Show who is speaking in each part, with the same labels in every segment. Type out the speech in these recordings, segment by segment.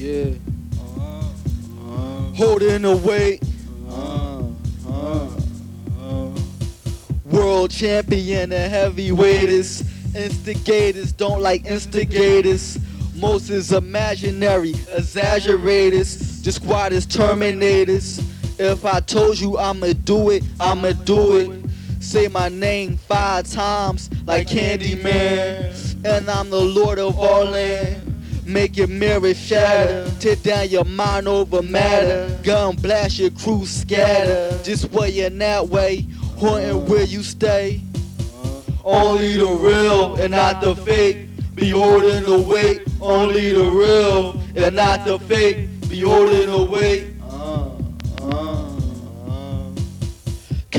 Speaker 1: Yeah.
Speaker 2: Uh,
Speaker 1: Holding the weight. World champion and heavyweights. Instigators don't like instigators. Most is imaginary, exaggerators. The squad is terminators. If I told you I'ma do it, I'ma do it. Say my name five times like Candyman. And I'm the Lord of all land. Make your mirror shatter. Tear down your mind over matter. Gun blast your crew scatter. Just way in that way. Haunting where you stay. Only the real and not the fake. Be holding the weight. Only the real and not the fake. Be holding the weight.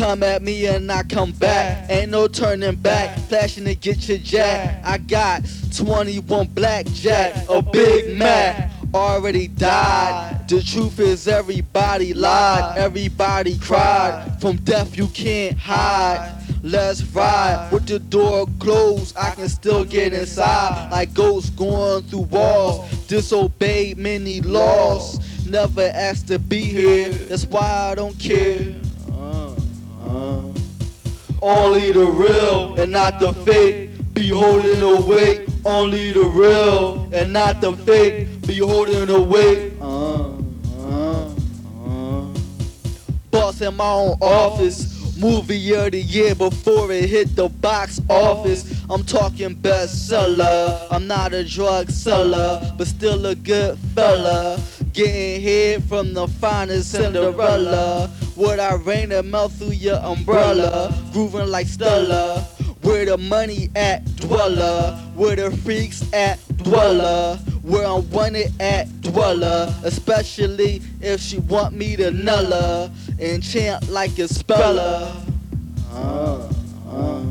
Speaker 1: Come at me and I come back. Ain't no turning back. Flashing to get your jack. I got 21 blackjack, a Big Mac. Already died. The truth is everybody lied. Everybody cried. From death you can't hide. Let's ride with the door closed. I can still get inside like ghosts going through walls. Disobeyed many laws. Never asked to be here. That's why I don't care. Only the real and not the fake. Be holding the weight. Only the real and not the fake. Be holding the weight.
Speaker 2: Uh, uh, uh.
Speaker 1: Boss in my own office. Movie of the year before it hit the box office. I'm talking bestseller. I'm not a drug seller, but still a good fella. Getting hit from the finest Cinderella. Would I rain the mouth through your umbrella? Grooving like Stella. Where the money at, dweller? Where the freaks at, dweller? Where I'm wanted at, dweller? Especially if she want me to null her and chant like a speller.
Speaker 2: Uh, uh.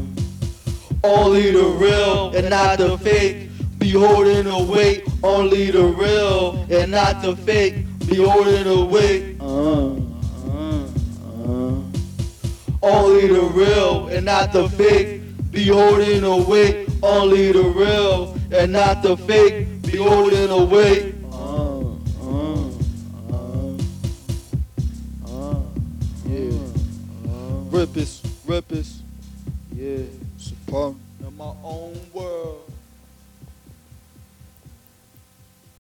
Speaker 1: Only the real and not the fake. Be holding the weight. Only the real and not the fake. Be holding the weight.
Speaker 2: Uh.
Speaker 1: Only the real and not the fake. Be holding weight. Only the real and not the fake. Be holding weight.
Speaker 2: Uh, uh, uh. Uh, yeah. Uh,
Speaker 1: rippers.
Speaker 2: yeah. Support.
Speaker 1: In my own